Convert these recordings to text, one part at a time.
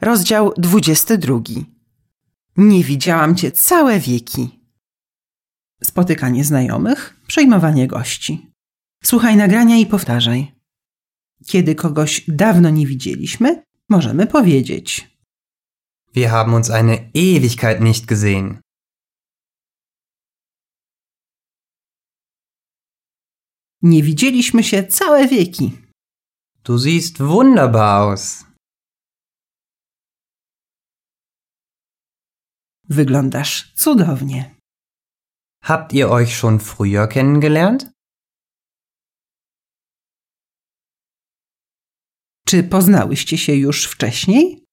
rozdział 22. Nie widziałam cię całe wieki. Spotykanie znajomych, przejmowanie gości. Słuchaj nagrania i powtarzaj. Kiedy kogoś dawno nie widzieliśmy, możemy powiedzieć. Wir haben uns eine Ewigkeit nicht gesehen. Nie widzieliśmy się całe wieki. Du siehst wunderbar aus. Wyglądasz cudownie. Habt ihr euch schon früher kennengelernt? Czy poznałyście się już wcześniej?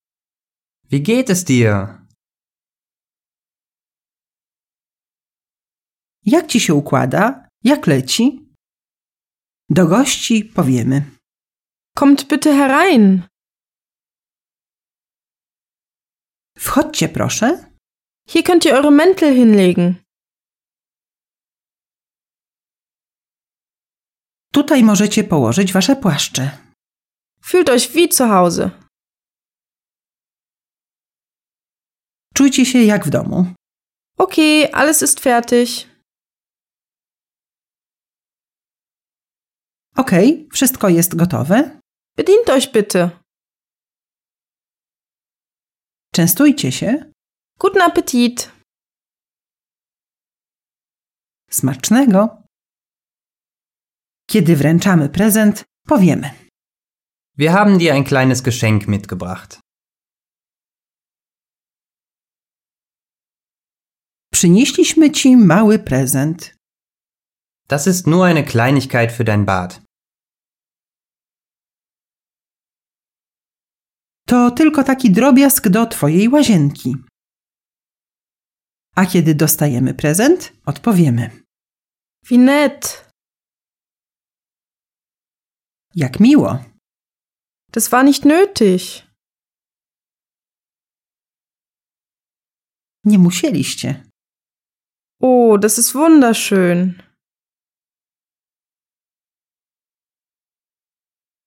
Wie geht es dir? Jak ci się układa? Jak leci? Do gości powiemy. Kommt bitte herein. Wchodźcie proszę. Hier könnt ihr eure Mäntel hinlegen. Tutaj możecie położyć wasze płaszcze. Fühlt euch wie zu Hause. Czujcie się jak w domu. Okay, alles ist fertig. Okej, wszystko jest gotowe. Bedient euch bitte. Częstujcie się. Guten Appetit. Smacznego. Kiedy wręczamy prezent, powiemy. Wir haben dir ein kleines Geschenk mitgebracht. Przynieśliśmy ci mały prezent. Das ist nur eine Kleinigkeit für dein Bad. To tylko taki drobiazg do twojej łazienki. A kiedy dostajemy prezent, odpowiemy. Wie nett. Jak miło. Das war nicht nötig. Nie musieliście. Oh, das ist wunderschön.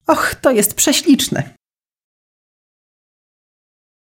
Och, to jest prześliczne.